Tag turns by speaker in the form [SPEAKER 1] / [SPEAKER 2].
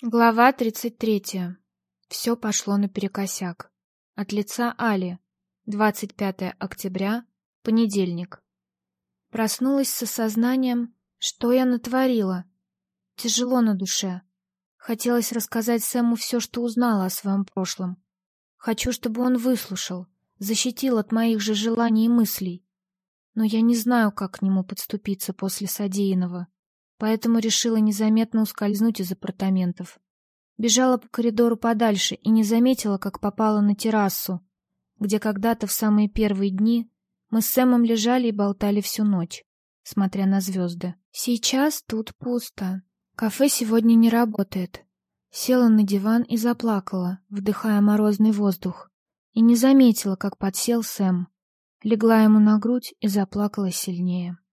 [SPEAKER 1] Глава 33. Все пошло наперекосяк. От лица Али. 25 октября, понедельник. Проснулась с осознанием, что я натворила. Тяжело на душе. Хотелось рассказать Сэму все, что узнала о своем прошлом. Хочу, чтобы он выслушал, защитил от моих же желаний и мыслей. Но я не знаю, как к нему подступиться после содеянного поэтому решила незаметно ускользнуть из апартаментов. Бежала по коридору подальше и не заметила, как попала на террасу, где когда-то в самые первые дни мы с Сэмом лежали и болтали всю ночь, смотря на звезды. Сейчас тут пусто. Кафе сегодня не работает. Села на диван и заплакала, вдыхая морозный воздух, и не заметила, как подсел Сэм. Легла ему на грудь и заплакала сильнее.